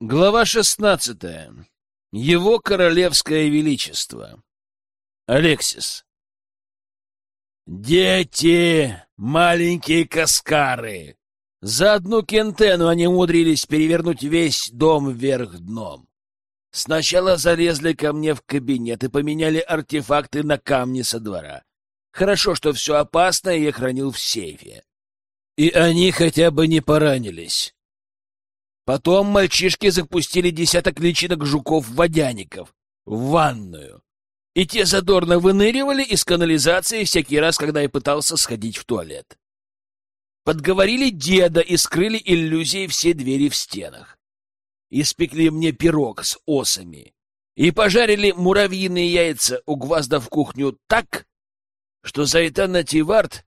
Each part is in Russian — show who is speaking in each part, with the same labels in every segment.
Speaker 1: Глава шестнадцатая. Его королевское величество. Алексис. Дети, маленькие каскары. За одну кентену они умудрились перевернуть весь дом вверх дном. Сначала залезли ко мне в кабинет и поменяли артефакты на камни со двора. Хорошо, что все опасное я хранил в сейфе. И они хотя бы не поранились. Потом мальчишки запустили десяток личинок жуков-водяников в ванную. И те задорно выныривали из канализации всякий раз, когда я пытался сходить в туалет. Подговорили деда и скрыли иллюзии все двери в стенах. Испекли мне пирог с осами и пожарили муравьиные яйца у гвозда в кухню так, что Зайтана Тивард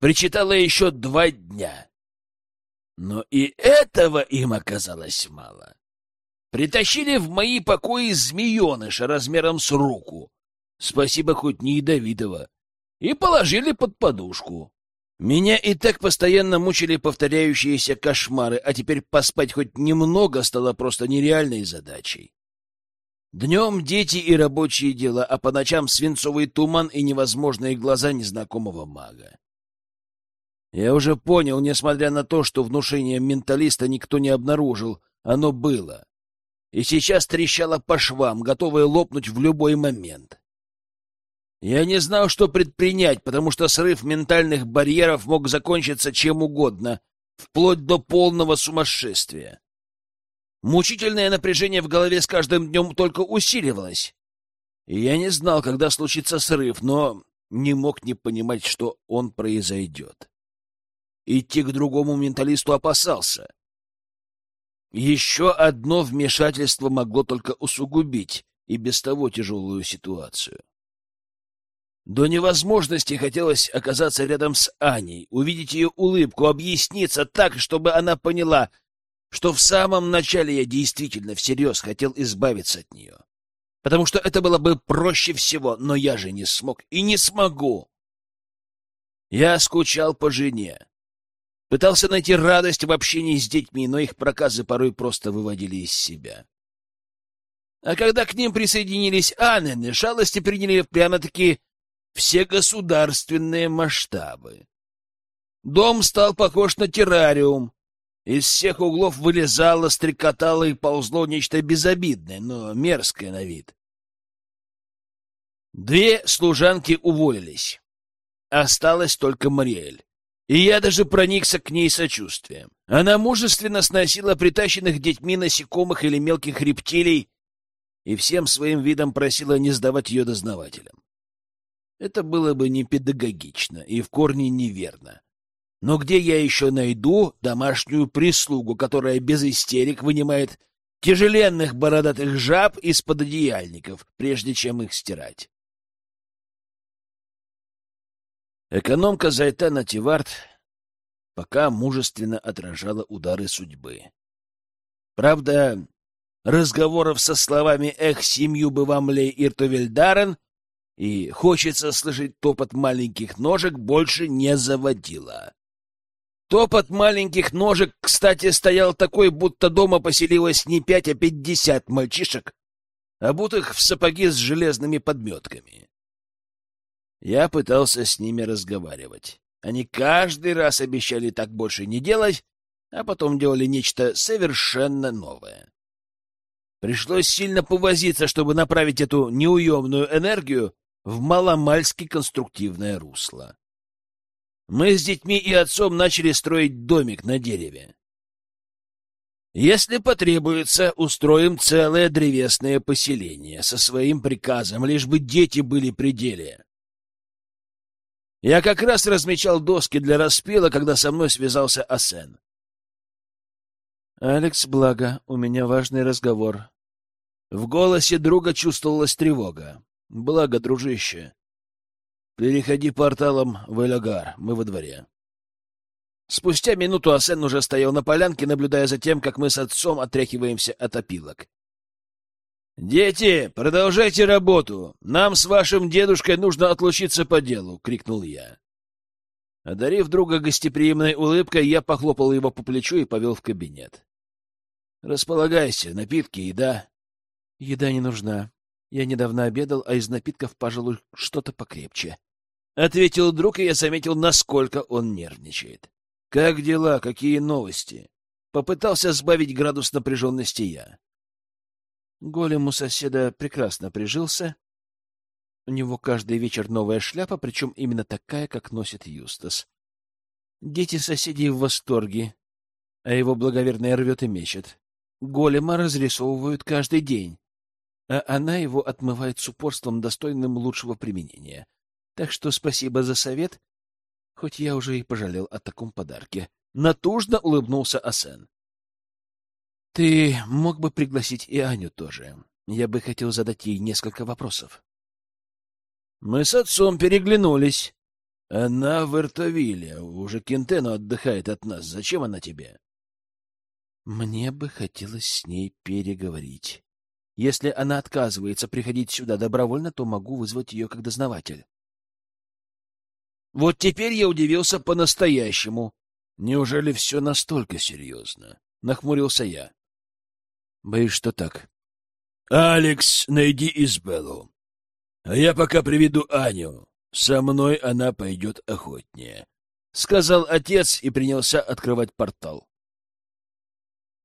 Speaker 1: причитала еще два дня. Но и этого им оказалось мало. Притащили в мои покои змееныша размером с руку, спасибо хоть не ядовитого, и положили под подушку. Меня и так постоянно мучили повторяющиеся кошмары, а теперь поспать хоть немного стало просто нереальной задачей. Днем дети и рабочие дела, а по ночам свинцовый туман и невозможные глаза незнакомого мага. Я уже понял, несмотря на то, что внушение менталиста никто не обнаружил, оно было. И сейчас трещало по швам, готовое лопнуть в любой момент. Я не знал, что предпринять, потому что срыв ментальных барьеров мог закончиться чем угодно, вплоть до полного сумасшествия. Мучительное напряжение в голове с каждым днем только усиливалось. И я не знал, когда случится срыв, но не мог не понимать, что он произойдет. Идти к другому менталисту опасался. Еще одно вмешательство могло только усугубить и без того тяжелую ситуацию. До невозможности хотелось оказаться рядом с Аней, увидеть ее улыбку, объясниться так, чтобы она поняла, что в самом начале я действительно всерьез хотел избавиться от нее. Потому что это было бы проще всего, но я же не смог и не смогу. Я скучал по жене, Пытался найти радость в общении с детьми, но их проказы порой просто выводили из себя. А когда к ним присоединились Аннены, шалости приняли прямо-таки все государственные масштабы. Дом стал похож на террариум. Из всех углов вылезало, стрекотало и ползло нечто безобидное, но мерзкое на вид. Две служанки уволились. Осталась только Мариэль. И я даже проникся к ней сочувствием. Она мужественно сносила притащенных детьми насекомых или мелких рептилий и всем своим видом просила не сдавать ее дознавателям. Это было бы не педагогично и в корне неверно. Но где я еще найду домашнюю прислугу, которая без истерик вынимает тяжеленных бородатых жаб из-под одеяльников, прежде чем их стирать? Экономка Зайтана Тивард пока мужественно отражала удары судьбы. Правда, разговоров со словами «Эх, семью бы вам лей Иртовельдарен» и «Хочется слышать топот маленьких ножек» больше не заводила. Топот маленьких ножек, кстати, стоял такой, будто дома поселилось не пять, а пятьдесят мальчишек, обутых в сапоги с железными подметками. Я пытался с ними разговаривать. Они каждый раз обещали так больше не делать, а потом делали нечто совершенно новое. Пришлось сильно повозиться, чтобы направить эту неуемную энергию в маломальски конструктивное русло. Мы с детьми и отцом начали строить домик на дереве. Если потребуется, устроим целое древесное поселение со своим приказом, лишь бы дети были при деле. Я как раз размечал доски для распила, когда со мной связался Асен. «Алекс, благо, у меня важный разговор». В голосе друга чувствовалась тревога. «Благо, дружище. Переходи порталом в Элягар, мы во дворе». Спустя минуту Асен уже стоял на полянке, наблюдая за тем, как мы с отцом отряхиваемся от опилок. «Дети, продолжайте работу! Нам с вашим дедушкой нужно отлучиться по делу!» — крикнул я. Одарив друга гостеприимной улыбкой, я похлопал его по плечу и повел в кабинет. Располагайся, напитки, еда.
Speaker 2: Еда не нужна. Я недавно обедал, а из напитков, пожалуй, что-то покрепче.
Speaker 1: Ответил друг, и я заметил, насколько он нервничает. Как дела? Какие новости? Попытался сбавить градус напряженности я.
Speaker 2: Голем у соседа прекрасно прижился. У него каждый вечер новая шляпа, причем именно такая, как носит Юстас. Дети соседей в восторге, а его благоверная рвет и мечет. Голема разрисовывают каждый день, а она его отмывает с упорством, достойным лучшего применения. Так что спасибо за совет, хоть я уже и пожалел о таком подарке. Натужно улыбнулся Асен. Ты мог бы пригласить и Аню тоже. Я бы хотел задать ей несколько вопросов.
Speaker 1: Мы с отцом переглянулись. Она в Эртовиле, уже Кентено отдыхает от нас. Зачем она тебе?
Speaker 2: Мне бы хотелось с ней переговорить. Если она отказывается приходить сюда добровольно, то могу вызвать ее как дознаватель.
Speaker 1: Вот теперь я удивился по-настоящему. Неужели все настолько серьезно? Нахмурился я.
Speaker 2: Боюсь, что так.
Speaker 1: Алекс, найди Избеллу. А я пока приведу Аню. Со мной она пойдет охотнее. Сказал отец и принялся открывать портал.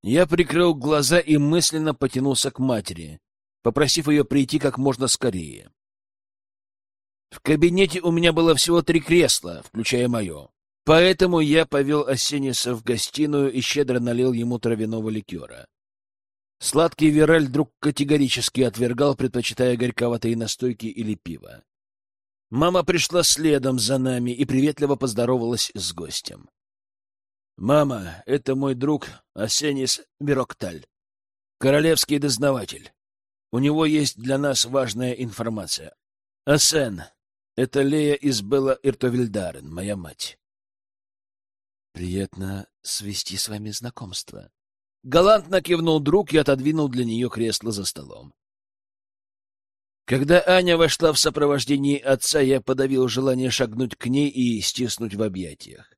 Speaker 1: Я прикрыл глаза и мысленно потянулся к матери, попросив ее прийти как можно скорее. В кабинете у меня было всего три кресла, включая мое. Поэтому я повел Осениса в гостиную и щедро налил ему травяного ликера. Сладкий Вираль вдруг категорически отвергал, предпочитая горьковатые настойки или пиво. Мама пришла следом за нами и приветливо поздоровалась с гостем. — Мама, это мой друг Осенис Бирокталь, королевский дознаватель. У него есть для нас важная информация. Асен, это Лея из Белла Иртовильдарен, моя мать.
Speaker 2: Приятно свести с вами знакомство.
Speaker 1: Галантно кивнул друг и отодвинул для нее кресло за столом. Когда Аня вошла в сопровождении отца, я подавил желание шагнуть к ней и стиснуть в объятиях.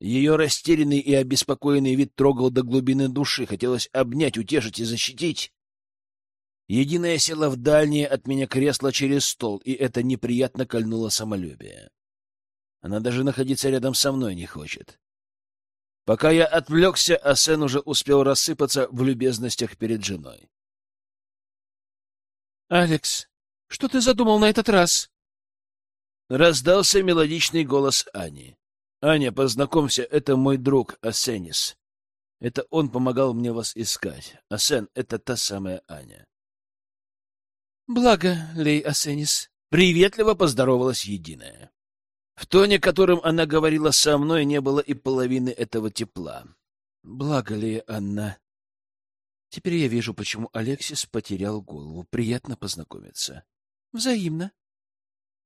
Speaker 1: Ее растерянный и обеспокоенный вид трогал до глубины души, хотелось обнять, утешить и защитить. Единая села в дальнее от меня кресло через стол, и это неприятно кольнуло самолюбие. Она даже находиться рядом со мной не хочет. Пока я отвлекся, Асен уже успел рассыпаться в любезностях перед женой.
Speaker 2: «Алекс, что ты задумал на этот раз?»
Speaker 1: Раздался мелодичный голос Ани. «Аня, познакомься, это мой друг Асенис. Это он помогал мне вас искать. Асен — это та самая Аня.
Speaker 2: Благо, Лей Асенис.
Speaker 1: Приветливо поздоровалась Единая. В тоне, которым она говорила со мной, не было и половины этого тепла.
Speaker 2: Благо ли Анна? Теперь я вижу, почему Алексис потерял голову. Приятно познакомиться. Взаимно.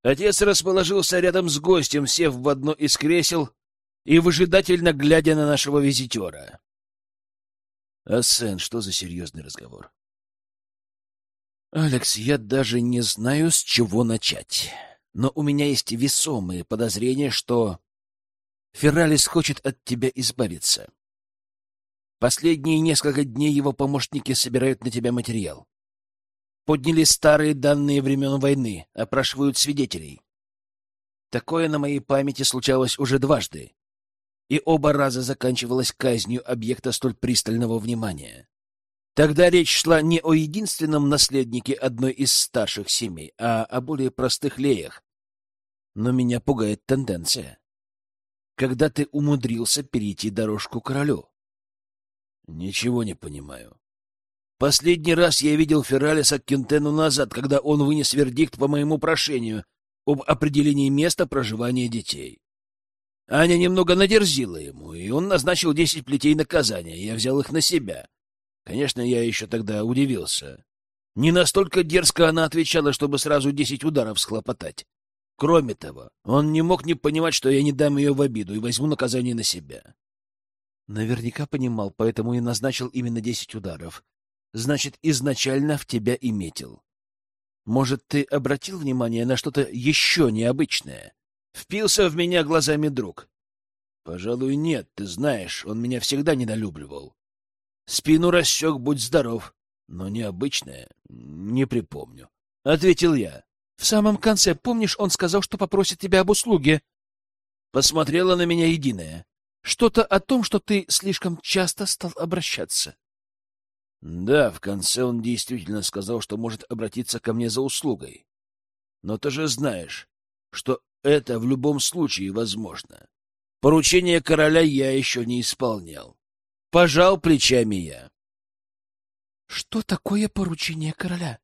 Speaker 1: Отец расположился рядом с гостем, сев в одно из кресел и выжидательно глядя на нашего визитера. — Асен, что за серьезный разговор?
Speaker 2: Алекс, я даже не знаю, с чего начать. Но у меня есть весомые подозрения, что Ферралис хочет от тебя избавиться. Последние несколько дней его помощники собирают на тебя материал. Подняли старые данные времен войны, опрашивают свидетелей. Такое на моей памяти случалось уже дважды, и оба раза заканчивалось казнью объекта столь пристального внимания. Тогда речь шла не о единственном наследнике одной из старших семей, а о более простых леях. Но меня пугает тенденция. Когда ты умудрился перейти дорожку королю?
Speaker 1: Ничего не понимаю. Последний раз я видел Ферралиса Кентену назад, когда он вынес вердикт по моему прошению об определении места проживания детей. Аня немного надерзила ему, и он назначил десять плетей наказания. Я взял их на себя. Конечно, я еще тогда удивился. Не настолько дерзко она отвечала, чтобы сразу десять ударов схлопотать. Кроме того, он не мог не понимать, что я не дам ее в обиду и возьму наказание на себя.
Speaker 2: Наверняка понимал, поэтому и назначил именно десять ударов. Значит, изначально в тебя и метил. Может, ты обратил внимание на что-то еще необычное? Впился в меня глазами друг.
Speaker 1: Пожалуй, нет, ты знаешь, он меня всегда недолюбливал. Спину рассек, будь здоров. Но необычное не припомню. — ответил я.
Speaker 2: — В самом конце, помнишь, он сказал, что попросит тебя об услуге?
Speaker 1: Посмотрела на меня единая.
Speaker 2: Что-то о том, что ты слишком часто стал обращаться.
Speaker 1: Да, в конце он действительно сказал, что может обратиться ко мне за услугой. Но ты же знаешь, что это в любом случае возможно. Поручение короля я еще не исполнял. Пожал плечами я.
Speaker 2: — Что такое поручение короля?
Speaker 1: —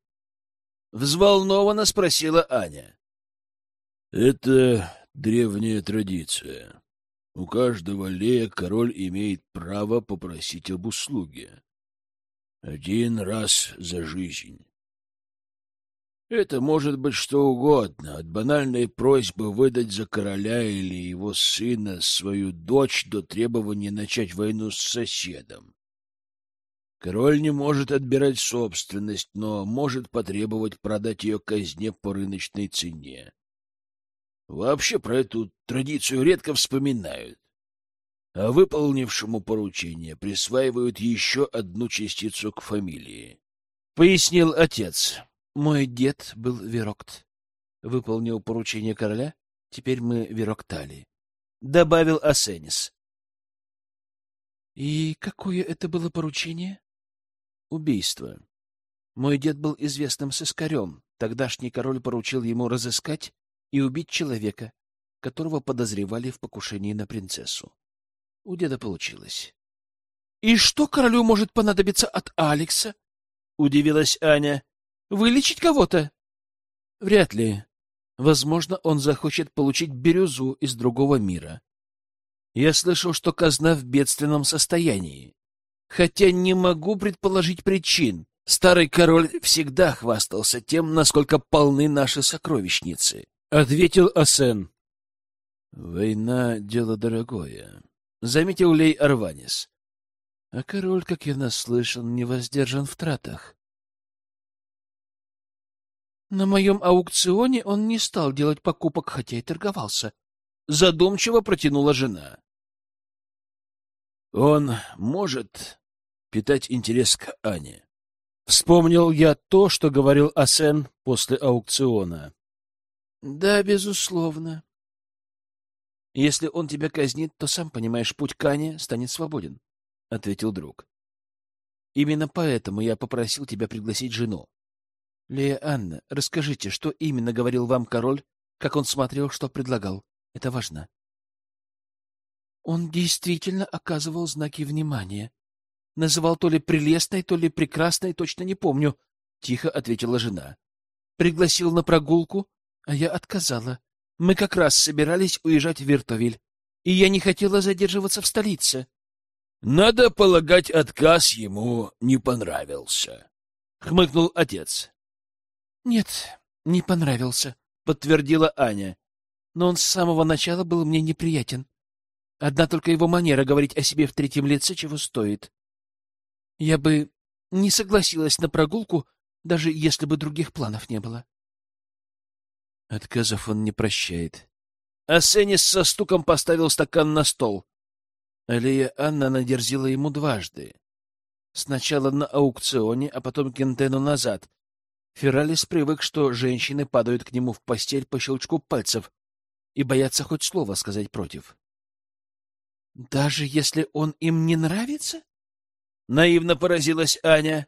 Speaker 1: взволнованно спросила Аня. — Это древняя традиция. У каждого лея король имеет право попросить об услуге. Один раз за жизнь. Это может быть что угодно, от банальной просьбы выдать за короля или его сына свою дочь до требования начать войну с соседом. Король не может отбирать собственность, но может потребовать продать ее казне по рыночной цене. Вообще про эту традицию редко вспоминают. А выполнившему поручение присваивают еще одну частицу к фамилии. Пояснил отец.
Speaker 2: Мой дед был Верокт. Выполнил поручение короля, теперь мы Вероктали. Добавил Асенис. И какое это было поручение? Убийство. Мой дед был известным сыскарем. Тогдашний король поручил ему разыскать и убить человека, которого подозревали в покушении на принцессу. У деда получилось. — И что королю может понадобиться от Алекса? — удивилась Аня. Вылечить кого-то? Вряд ли. Возможно, он захочет получить бирюзу из другого мира. Я слышал, что казна в бедственном состоянии. Хотя не могу предположить причин. Старый король всегда хвастался тем, насколько полны наши сокровищницы. Ответил Асен. Война — дело дорогое. Заметил Лей Арванис. А король, как я наслышан, не воздержан в тратах. На моем аукционе он не стал делать покупок, хотя и торговался. Задумчиво протянула жена. Он может питать интерес к Ане. Вспомнил я то, что говорил Асен после аукциона. Да, безусловно. Если он тебя казнит, то сам понимаешь, путь к Ане станет свободен, — ответил друг. Именно поэтому я попросил тебя пригласить жену. Лея Анна, расскажите, что именно говорил вам король, как он смотрел, что предлагал. Это важно. Он действительно оказывал знаки внимания. Называл то ли прелестной, то ли прекрасной, точно не помню, — тихо ответила жена. Пригласил на прогулку, а я отказала. Мы как раз собирались уезжать в Виртовиль, и я не хотела задерживаться в столице. Надо полагать, отказ ему не понравился, — хмыкнул отец. — Нет, не понравился, — подтвердила Аня. Но он с самого начала был мне неприятен. Одна только его манера говорить о себе в третьем лице чего стоит. Я бы не согласилась на прогулку, даже если бы других планов не было. Отказов он не прощает. Асенис со стуком поставил стакан на стол. Алия Анна надерзила ему дважды. Сначала на аукционе, а потом Кентену назад, Фералис привык, что женщины падают к нему в постель по щелчку пальцев и боятся хоть слово сказать против. «Даже если он им не нравится?» Наивно поразилась Аня.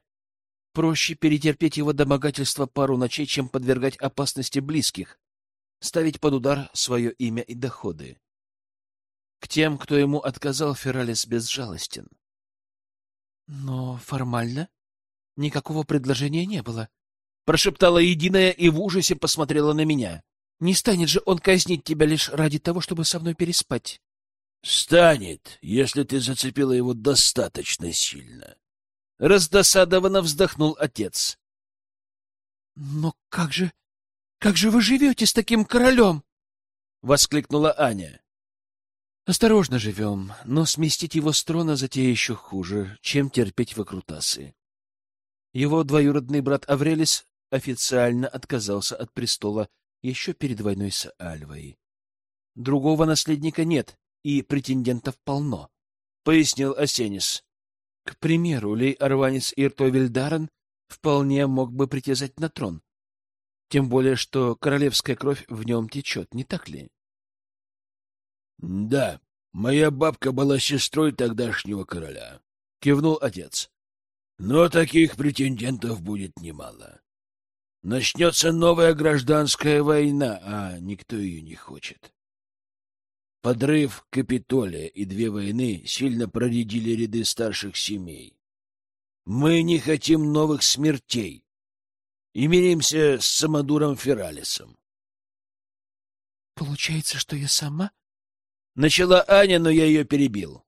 Speaker 2: Проще перетерпеть его домогательство пару ночей, чем подвергать опасности близких, ставить под удар свое имя и доходы. К тем, кто ему отказал, Фералис безжалостен. Но формально никакого предложения не было, прошептала единая и в ужасе посмотрела на меня. Не станет же он казнить тебя лишь ради того, чтобы со мной переспать. Станет, если ты зацепила его достаточно сильно. Раздосадованно вздохнул отец. Но как же, как же вы живете с таким королем? Воскликнула Аня. Осторожно живем, но сместить его с трона затея еще хуже, чем терпеть выкрутасы. Его двоюродный брат Аврелис официально отказался от престола еще перед войной с Альвой. Другого наследника нет, и претендентов полно, — пояснил Асенис. К примеру, Лей Арванис Иртовильдарен вполне мог бы притязать на трон. Тем более, что королевская кровь в нем течет, не так ли?
Speaker 1: — Да, моя бабка была сестрой тогдашнего короля, — кивнул отец. — Но таких претендентов будет немало. Начнется новая гражданская война, а никто ее не хочет. Подрыв Капитолия и две войны сильно проредили ряды старших семей. Мы не хотим новых смертей. И миримся с Самодуром Фералисом.
Speaker 2: Получается, что я сама?
Speaker 1: Начала Аня, но я ее перебил.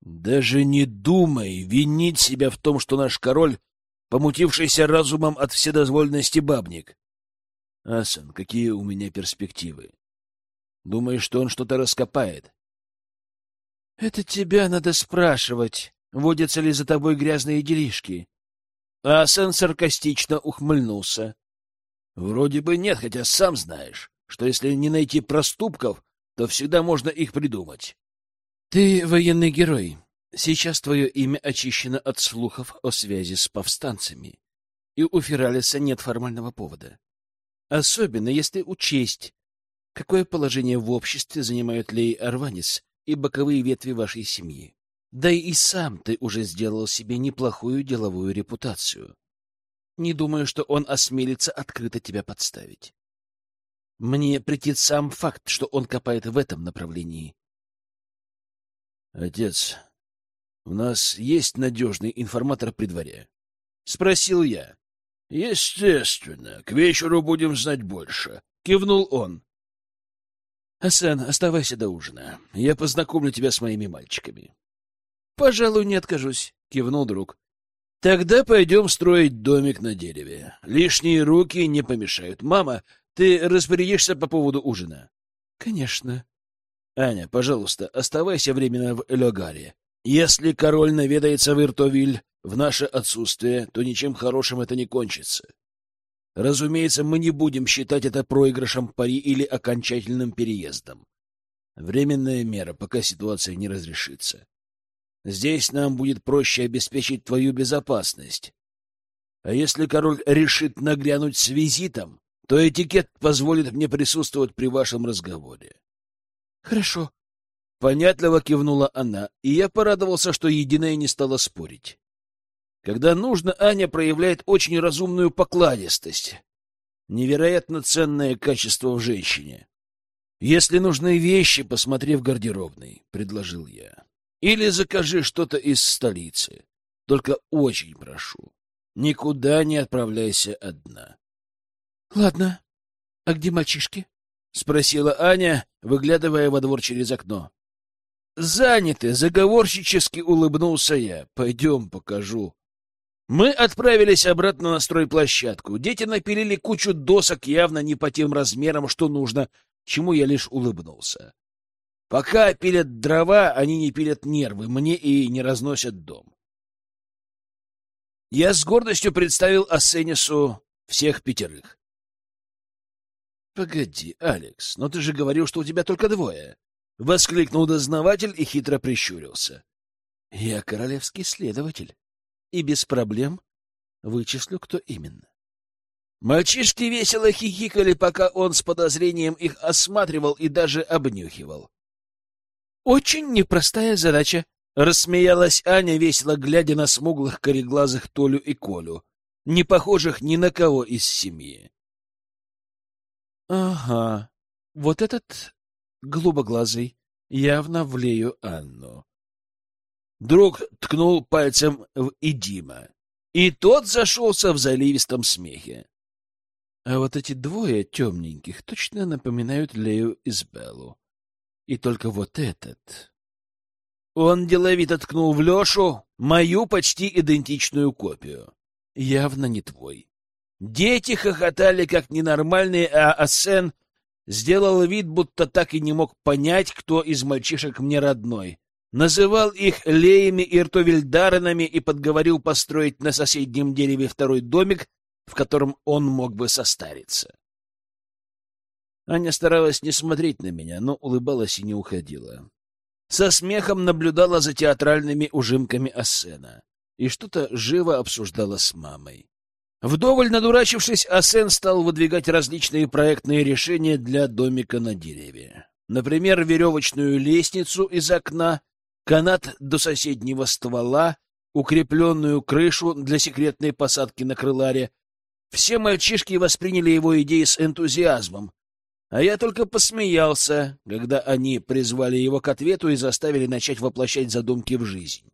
Speaker 1: Даже не думай винить себя в том, что наш король, помутившийся разумом от вседозволенности бабник. Асан, какие у меня перспективы? Думаешь, что он что-то раскопает?
Speaker 2: — Это тебя надо спрашивать, водятся ли за тобой грязные делишки.
Speaker 1: Асан саркастично ухмыльнулся. — Вроде бы нет, хотя сам знаешь, что если не найти проступков, то всегда можно их придумать.
Speaker 2: — Ты военный герой. Сейчас твое имя очищено от слухов о связи с повстанцами, и у Фералиса нет формального повода. Особенно если учесть, Какое положение в обществе занимают Лей Арванис и боковые ветви вашей семьи? Да и сам ты уже сделал себе неплохую деловую репутацию. Не думаю, что он осмелится открыто тебя подставить. Мне претит сам факт, что он копает в этом направлении.
Speaker 1: Отец, у нас есть надежный информатор при дворе? Спросил я. Естественно, к вечеру будем знать больше. Кивнул он. Асан, оставайся до ужина. Я познакомлю тебя с моими мальчиками.
Speaker 2: — Пожалуй, не откажусь, — кивнул друг.
Speaker 1: — Тогда пойдем строить домик на дереве. Лишние руки не помешают. Мама, ты распорядишься по поводу ужина?
Speaker 2: — Конечно.
Speaker 1: — Аня, пожалуйста, оставайся временно в Элогаре. Если король наведается в Иртовиль в наше отсутствие, то ничем хорошим это не кончится. Разумеется, мы не будем считать это проигрышем пари или окончательным переездом. Временная мера, пока ситуация не разрешится. Здесь нам будет проще обеспечить твою безопасность. А если король решит нагрянуть с визитом, то этикет позволит мне присутствовать при вашем разговоре.
Speaker 2: — Хорошо.
Speaker 1: Понятливо кивнула она, и я порадовался, что Единая не стала спорить. Когда нужно, Аня проявляет очень разумную покладистость. Невероятно ценное качество в женщине. «Если нужны вещи, посмотри в гардеробной», — предложил я. «Или закажи что-то из столицы. Только очень прошу, никуда не отправляйся одна».
Speaker 2: «Ладно. А где мальчишки?»
Speaker 1: — спросила Аня, выглядывая во двор через окно. «Заняты», — заговорщически улыбнулся я. «Пойдем, покажу». Мы отправились обратно на стройплощадку. Дети напилили кучу досок явно не по тем размерам, что нужно, чему я лишь улыбнулся. Пока пилят дрова, они не пилят нервы, мне и не разносят дом. Я с гордостью представил Ассенису всех пятерых. — Погоди, Алекс, но ты же говорил, что у тебя только двое! — воскликнул дознаватель и хитро прищурился. — Я королевский следователь и без проблем вычислю, кто именно. Мальчишки весело хихикали, пока он с подозрением их осматривал и даже обнюхивал. «Очень непростая задача», — рассмеялась Аня, весело глядя на смуглых кореглазых Толю и Колю, не похожих ни на кого из семьи. «Ага, вот этот голубоглазый явно влею Анну. Друг ткнул пальцем в Идима, и тот зашелся в заливистом смехе. А вот эти двое темненьких точно напоминают Лею Избеллу. И только вот этот... Он деловито ткнул в Лешу мою почти идентичную копию. Явно не твой. Дети хохотали как ненормальные, а Асен сделал вид, будто так и не мог понять, кто из мальчишек мне родной называл их леями и ртовельдаренами и подговорил построить на соседнем дереве второй домик, в котором он мог бы состариться. Аня старалась не смотреть на меня, но улыбалась и не уходила.
Speaker 2: со смехом наблюдала за театральными ужимками Ассена и что-то живо обсуждала с мамой. Вдоволь надурачившись, Асен стал выдвигать различные проектные решения для домика на дереве. Например, веревочную лестницу из окна, канат до соседнего ствола, укрепленную крышу для секретной посадки на крыларе. Все мальчишки восприняли его идеи с энтузиазмом, а я только посмеялся, когда они призвали его к ответу и заставили начать воплощать задумки в жизнь.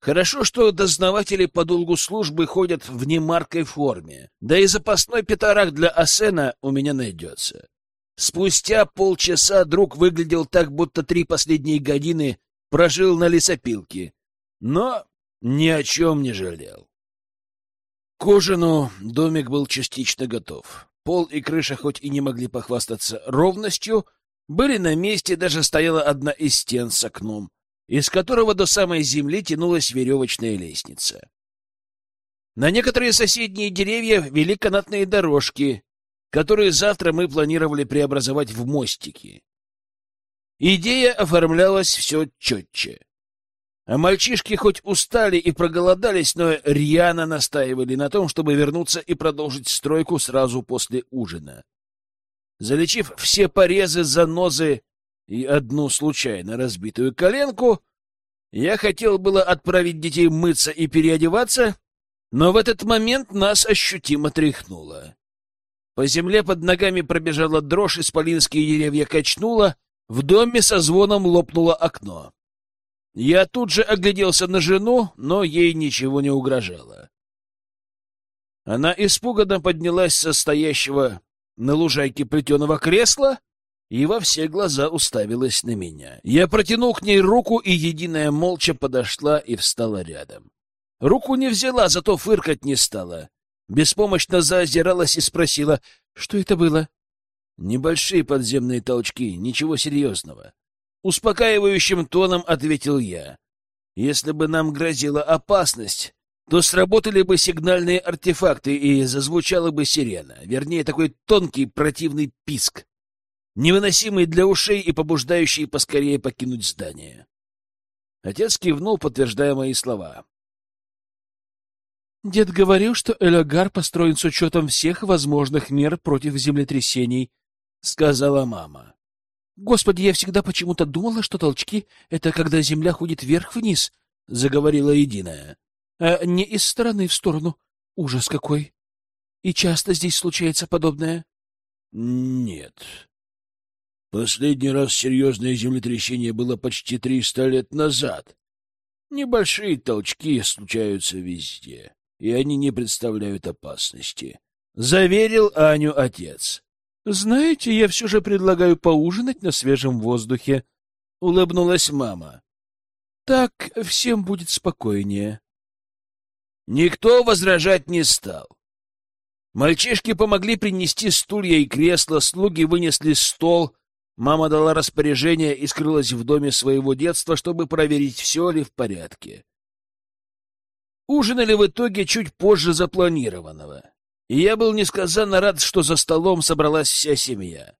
Speaker 2: Хорошо, что дознаватели по долгу службы ходят в немаркой форме, да и запасной пятарак для Асена у меня найдется. Спустя полчаса друг выглядел так, будто три последние годины прожил на лесопилке, но ни о чем не жалел. К ужину домик был частично готов. Пол и крыша хоть и не могли похвастаться ровностью, были на месте, даже стояла одна из стен с окном, из которого до самой земли тянулась веревочная лестница. На некоторые соседние деревья вели канатные дорожки, которые завтра мы планировали преобразовать в мостики. Идея оформлялась все четче. А мальчишки хоть устали и проголодались, но рьяно настаивали на том, чтобы вернуться и продолжить стройку сразу после ужина. Залечив все порезы, занозы и одну случайно разбитую коленку, я хотел было отправить детей мыться и переодеваться, но в этот момент нас ощутимо тряхнуло. По земле под ногами пробежала дрожь, исполинские деревья качнуло, в доме со звоном лопнуло окно. Я тут же огляделся на жену, но ей ничего не угрожало. Она испуганно поднялась со стоящего на лужайке плетеного кресла и во все глаза уставилась на меня. Я протянул к ней руку, и единая молча подошла и встала рядом. Руку не взяла, зато фыркать не стала. Беспомощно заозиралась и спросила, что это было. Небольшие подземные толчки, ничего серьезного. Успокаивающим тоном ответил я. Если бы нам грозила опасность, то сработали бы сигнальные артефакты и зазвучала бы сирена, вернее, такой тонкий противный писк, невыносимый для ушей и побуждающий поскорее покинуть здание. Отец кивнул, подтверждая мои слова. Дед говорил, что Элегар построен с учетом всех возможных мер против землетрясений, — сказала мама. Господи, я всегда почему-то думала, что толчки — это когда земля ходит вверх-вниз, — заговорила единая. А не из стороны в сторону. Ужас какой! И часто здесь случается подобное? Нет. Последний раз серьезное землетрясение было почти триста лет назад. Небольшие толчки случаются везде, и они не представляют опасности. Заверил Аню отец. Знаете, я все же предлагаю поужинать на свежем воздухе, улыбнулась мама. Так всем будет спокойнее. Никто возражать не стал. Мальчишки помогли принести стулья и кресла, слуги вынесли стол. Мама дала распоряжение и скрылась в доме своего детства, чтобы проверить, все ли в порядке. Ужинали в итоге чуть позже запланированного и я был несказанно рад, что за столом собралась вся семья.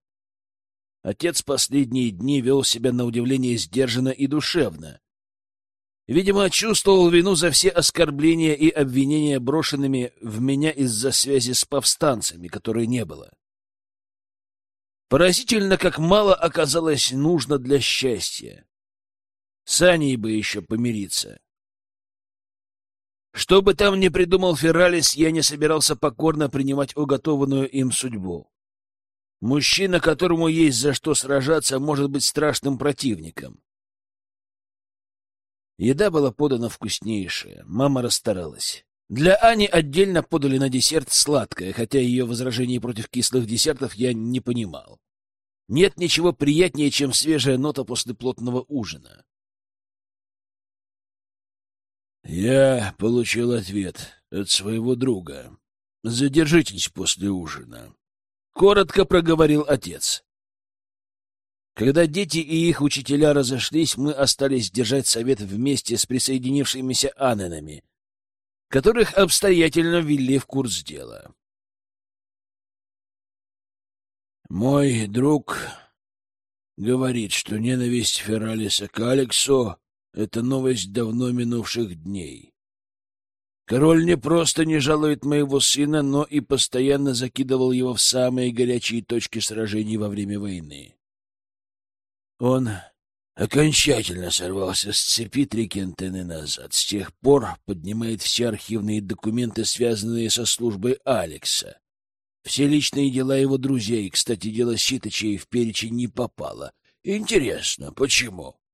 Speaker 2: Отец последние дни вел себя на удивление сдержанно и душевно. Видимо, чувствовал вину за все оскорбления и обвинения, брошенными в меня из-за связи с повстанцами, которой не было. Поразительно, как мало оказалось нужно для счастья. С Аней бы еще помириться. Что бы там ни придумал Ферралис, я не собирался покорно принимать уготованную им судьбу. Мужчина, которому есть за что сражаться, может быть страшным противником. Еда была подана вкуснейшая, мама расстаралась. Для Ани отдельно подали на десерт сладкое, хотя ее возражений против кислых десертов я не понимал. Нет ничего приятнее, чем свежая нота после плотного ужина. Я получил ответ от своего друга. Задержитесь после ужина. Коротко проговорил отец. Когда дети и их учителя разошлись, мы остались держать совет вместе с присоединившимися аненами, которых обстоятельно ввели в курс дела. Мой друг
Speaker 1: говорит, что ненависть Фералиса к Алексу — это новость давно минувших дней. Король не просто не жалует моего сына, но и постоянно закидывал его в самые горячие точки сражений во время войны. Он окончательно сорвался с цепи три кентены назад. С тех пор поднимает все архивные документы, связанные со службой Алекса. Все личные дела его друзей, кстати, дело Ситочей в перечень не попало. Интересно, почему?
Speaker 2: —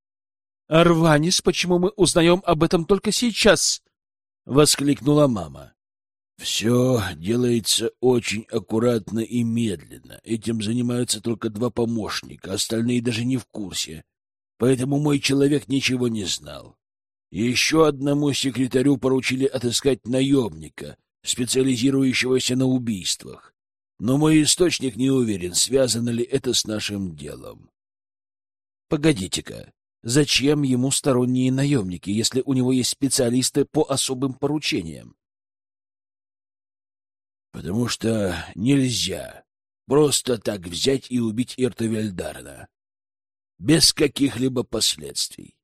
Speaker 2: Арванис, почему мы узнаем об этом только сейчас? — воскликнула мама.
Speaker 1: Все делается очень аккуратно и медленно. Этим занимаются только два помощника, остальные даже не в курсе. Поэтому мой человек ничего не знал. Еще одному секретарю поручили отыскать наемника, специализирующегося на убийствах. Но мой источник не уверен, связано ли это с нашим делом.
Speaker 2: Погодите-ка, зачем ему сторонние наемники, если у него есть специалисты по особым поручениям?
Speaker 1: Потому что нельзя просто так взять и убить Ирта Вельдарна. Без каких-либо последствий.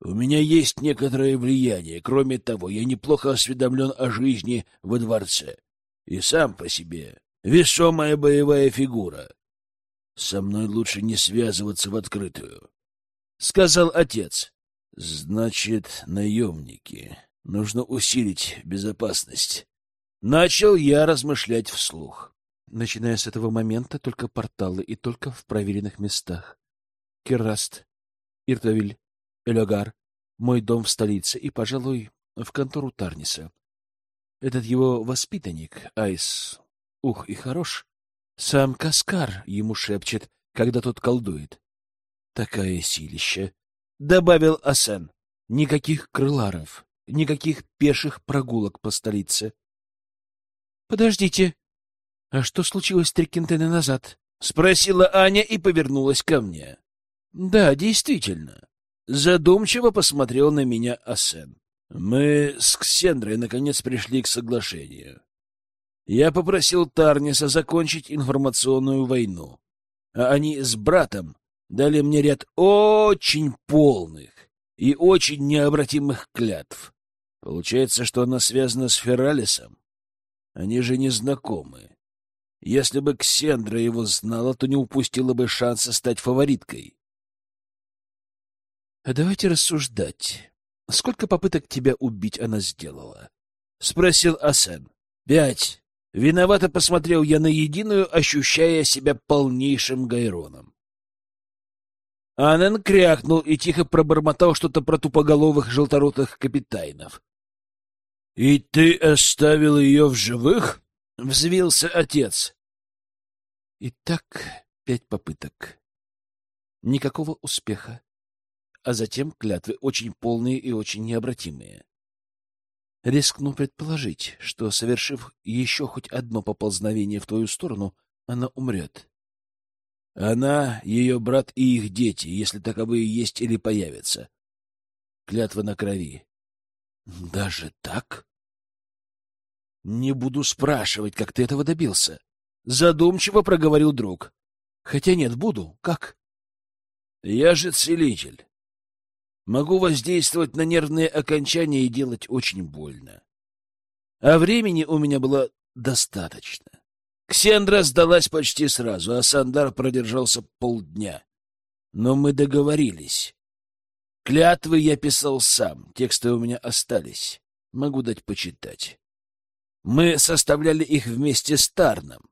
Speaker 1: У меня есть некоторое влияние. Кроме того, я неплохо осведомлен о жизни во дворце. И сам по себе весомая боевая фигура. Со мной лучше не связываться в открытую, — сказал отец. Значит, наемники. Нужно усилить безопасность. Начал я размышлять вслух.
Speaker 2: Начиная с этого момента, только порталы и только в проверенных местах. Керраст, Иртавиль, Элегар, мой дом в столице и, пожалуй, в контору Тарниса. Этот его воспитанник, Айс, ух и хорош. Сам Каскар ему шепчет, когда тот колдует. Такая силища. Добавил Асен. Никаких крыларов, никаких пеших прогулок по столице. Подождите. А что случилось три кентены назад? Спросила Аня и повернулась ко мне. Да, действительно. Задумчиво посмотрел на меня Асен. Мы с Ксендрой наконец пришли к соглашению. Я попросил Тарниса закончить информационную войну, а они с братом дали мне ряд очень полных и очень необратимых клятв. Получается, что она связана с Фералисом. Они же не знакомы. Если бы Ксендра его знала, то не упустила бы шанса стать фавориткой. — А давайте рассуждать. Сколько попыток тебя убить она сделала? — спросил Асен. — Пять. Виновато посмотрел я на единую, ощущая себя полнейшим гайроном. Анен крякнул и тихо пробормотал что-то про тупоголовых желторотых капитанов. — И ты оставил ее в живых? — взвился отец. И так пять попыток. Никакого успеха. А затем клятвы очень полные и очень необратимые. Рискну предположить, что, совершив еще хоть одно поползновение в твою сторону, она умрет. Она, ее брат и их дети, если таковые есть или появятся. Клятва на крови. Даже так? Не буду спрашивать, как ты этого добился. Задумчиво проговорил друг. Хотя нет, буду. Как? Я же целитель. Могу воздействовать на нервные окончания и делать очень больно. А времени у меня было достаточно. Ксендра сдалась почти сразу, а Сандар продержался полдня. Но мы договорились. Клятвы я писал сам, тексты у меня остались. Могу дать почитать. Мы составляли их вместе с Тарном.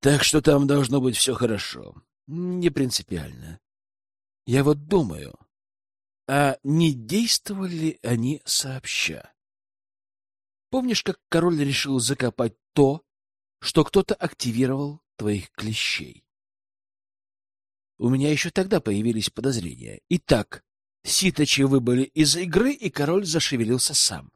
Speaker 2: Так что там должно быть все хорошо. Не принципиально. Я вот думаю, а не действовали они сообща? Помнишь, как король решил закопать то, что кто-то активировал твоих клещей? У меня еще тогда появились подозрения. Итак, ситочи выбыли из игры, и король зашевелился сам.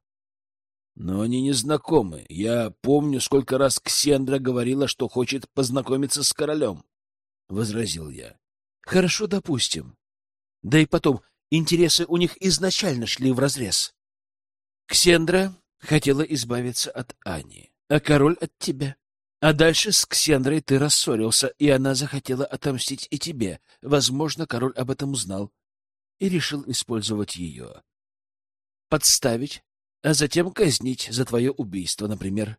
Speaker 2: Но они не знакомы. Я помню, сколько раз Ксендра говорила, что хочет познакомиться с королем, — возразил я. — Хорошо, допустим. Да и потом, Интересы у них изначально шли вразрез. Ксендра хотела избавиться от Ани, а король от тебя. А дальше с Ксендрой ты рассорился, и она захотела отомстить и тебе. Возможно, король об этом узнал и решил использовать ее. Подставить, а затем казнить за твое убийство, например.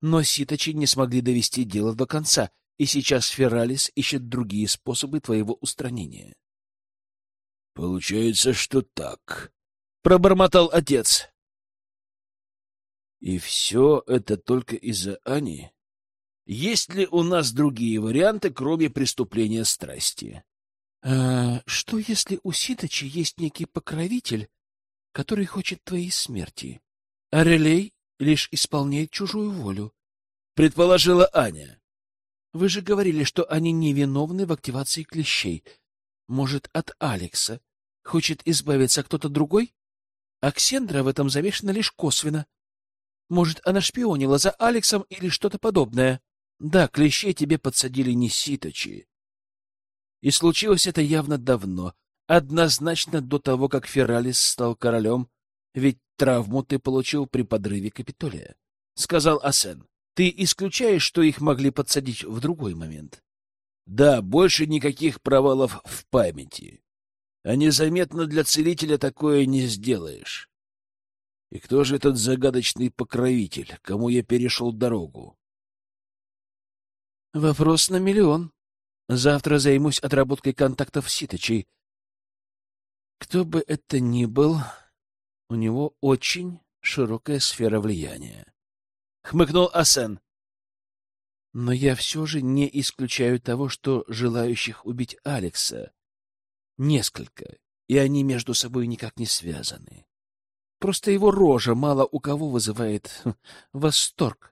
Speaker 2: Но ситочи не смогли довести дело до конца, и сейчас Фералис ищет другие способы твоего устранения.
Speaker 1: — Получается, что так, —
Speaker 2: пробормотал отец.
Speaker 1: — И все это только из-за Ани? Есть ли у нас другие варианты, кроме преступления страсти?
Speaker 2: А, что если у Ситочи есть некий покровитель, который хочет твоей смерти, а Релей лишь исполняет чужую волю? Предположила Аня. Вы же говорили, что они невиновны в активации клещей. Может, от Алекса хочет избавиться кто-то другой? Аксендра в этом замешана лишь косвенно. Может, она шпионила за Алексом или что-то подобное? Да, клещей тебе подсадили не ситочи. И случилось это явно давно, однозначно до того, как Фералис стал королем, ведь травму ты получил при подрыве Капитолия, — сказал Асен. Ты исключаешь, что их могли подсадить в другой момент?
Speaker 1: Да, больше никаких провалов в памяти. А незаметно для целителя такое не сделаешь. И кто же этот загадочный покровитель, кому я перешел дорогу?
Speaker 2: Вопрос на миллион. Завтра займусь отработкой контактов ситочей. Кто бы это ни был, у него очень широкая сфера влияния. Хмыкнул Асен. Но я все же не исключаю того, что желающих убить Алекса несколько, и они между собой никак не связаны. Просто его рожа мало у кого вызывает восторг.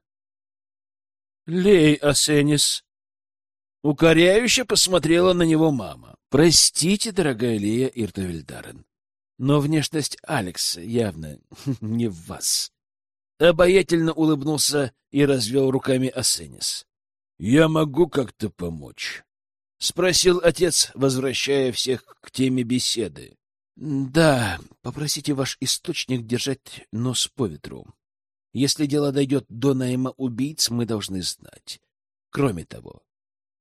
Speaker 1: Лей, Асенис. Укоряюще посмотрела на него мама.
Speaker 2: Простите, дорогая Лея Иртовельдарен, но внешность Алекса явно не в вас. Обаятельно улыбнулся и развел руками Асенис.
Speaker 1: — Я могу как-то помочь? — спросил отец, возвращая всех к теме беседы.
Speaker 2: — Да, попросите ваш источник держать нос по ветру. Если дело дойдет до найма убийц, мы должны знать. Кроме того,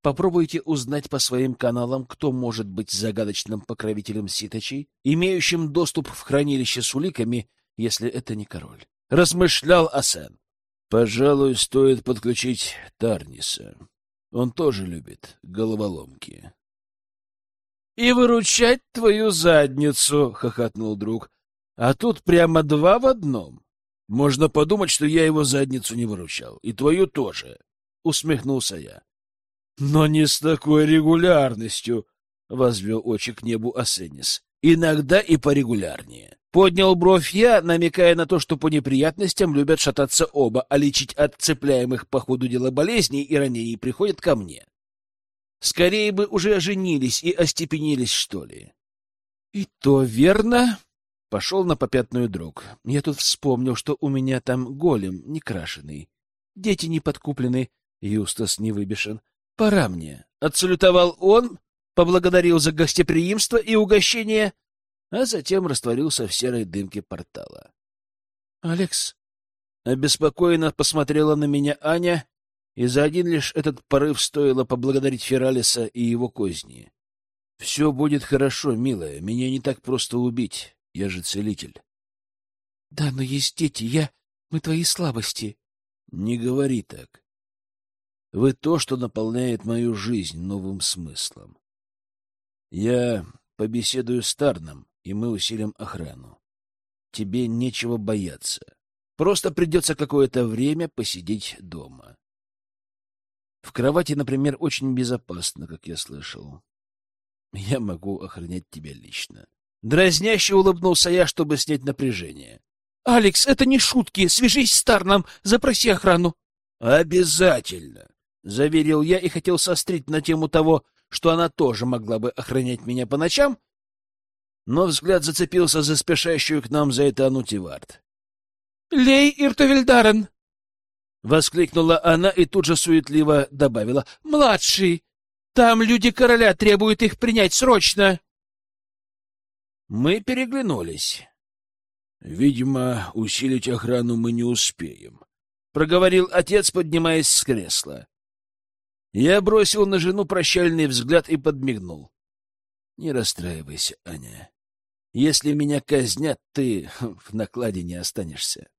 Speaker 2: попробуйте узнать по своим каналам, кто может быть загадочным покровителем ситочей, имеющим доступ в хранилище с уликами, если это не король. Размышлял Асен.
Speaker 1: Пожалуй, стоит подключить Тарниса. Он тоже любит головоломки.
Speaker 2: — И выручать твою задницу, — хохотнул друг. — А тут прямо два в одном.
Speaker 1: Можно подумать, что я его задницу не выручал. И твою тоже, — усмехнулся я.
Speaker 2: — Но не с такой регулярностью, — возвел очи к небу Асенис. — Иногда и порегулярнее. Поднял бровь я, намекая на то, что по неприятностям любят шататься оба, а лечить от цепляемых по ходу дела болезней и ранений приходят ко мне. Скорее бы уже оженились и остепенились, что ли. — И то верно, Пошел на попятную друг. Я тут вспомнил, что у меня там голем некрашенный. Дети не подкуплены, Юстас не выбешен. Пора мне. Отсалютовал он, поблагодарил за гостеприимство и угощение, а затем растворился в серой дымке портала. — Алекс, обеспокоенно посмотрела на меня Аня, и за один лишь этот порыв стоило поблагодарить Фералиса и его козни. — Все будет хорошо, милая, меня не так просто убить. Я же целитель. — Да, но есть дети. Я... Мы твои слабости.
Speaker 1: — Не говори так. Вы то, что наполняет мою жизнь новым смыслом. Я побеседую с Тарном, и мы усилим охрану. Тебе нечего бояться. Просто придется какое-то время посидеть дома. В кровати, например, очень безопасно, как я слышал. Я могу охранять тебя лично.
Speaker 2: Дразняще улыбнулся я, чтобы снять напряжение. «Алекс, это не шутки. Свяжись с Тарном, запроси охрану».
Speaker 1: «Обязательно», —
Speaker 2: заверил я и хотел сострить на тему того, что она тоже могла бы охранять меня по ночам, но взгляд зацепился за спешащую к нам за это Анутивард. «Лей Иртовельдарен!» — воскликнула она и тут же суетливо добавила. «Младший! Там люди короля требуют их принять срочно!» Мы переглянулись.
Speaker 1: Видимо, усилить охрану мы не успеем. проговорил отец, поднимаясь с кресла. Я бросил на жену прощальный взгляд и подмигнул. Не расстраивайся, Аня. Если меня казнят, ты в накладе не останешься.